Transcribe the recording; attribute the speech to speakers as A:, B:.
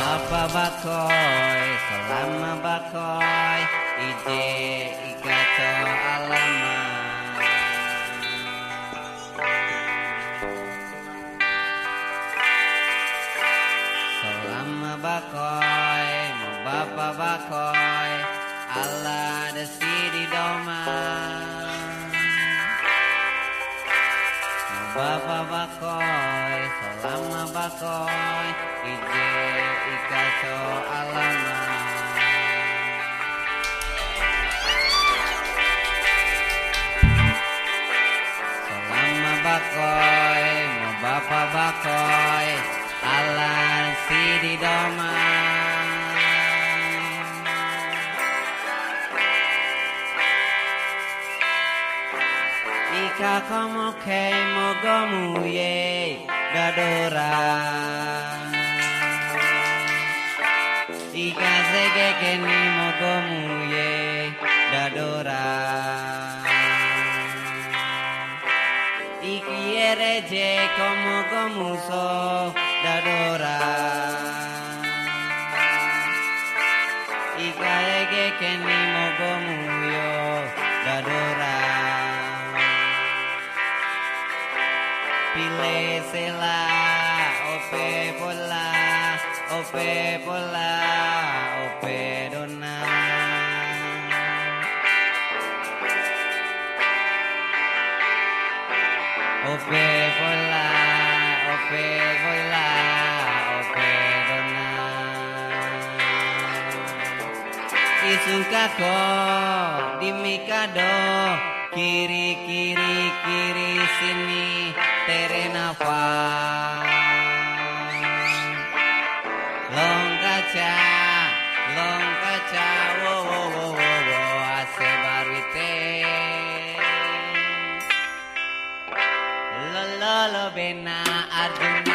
A: Bapa bakoy, selama bakoy, ide ikato alama. Selama bakoy, mo bapa bakoy, Allah the city doma. Mo bapa bakoy, selama bakoy, ide Ika como que mogomuye dadora. Ika sege ni mogomuye dadora. Ikiere je como gomuso dadora. Ika ege que ni Pile sela, ope pola, ope pola, ope dona. Ope pola, ope pola, ope dona. Isukako di Mikado kiri kiri kiri sini terenafa long kaca long kaca wo wo wo wo wo ase barite lo lo lo bena arjuna